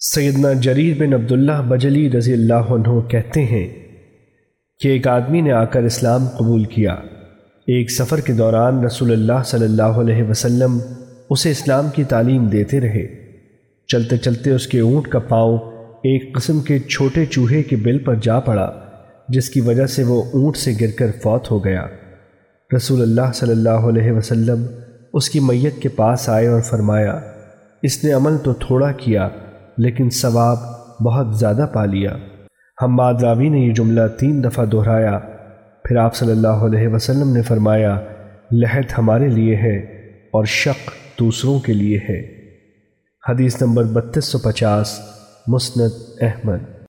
سیدنا جریر بن عبداللہ بجلی رضی اللہ عنہ کہتے ہیں کہ ایک آدمی نے آ کر اسلام قبول کیا۔ ایک سفر کے دوران رسول اللہ صلی اللہ علیہ وسلم اسے اسلام کی تعلیم دیتے رہے۔ چلتے چلتے اس کے اونٹ کا پاؤں ایک قسم کے چھوٹے چوہے کے بل پر جا پڑا، جس کی وجہ سے وہ اونٹ سے گر کر فوت ہو گیا۔ رسول اللہ صلی اللہ علیہ وسلم اس کی میت کے پاس آئے اور فرمایا، اس نے عمل تو تھوڑا کیا لیکن ثواب بہت زیادہ پا لیا۔ حماد راوی نے یہ جملہ تین دفعہ دہرایا۔ پھر آپ صلی اللہ علیہ وسلم نے فرمایا، لہت ہمارے لیے ہے اور شق دوسروں کے لیے ہے۔ حدیث نمبر بتیس سو پچاس، مسند احمد۔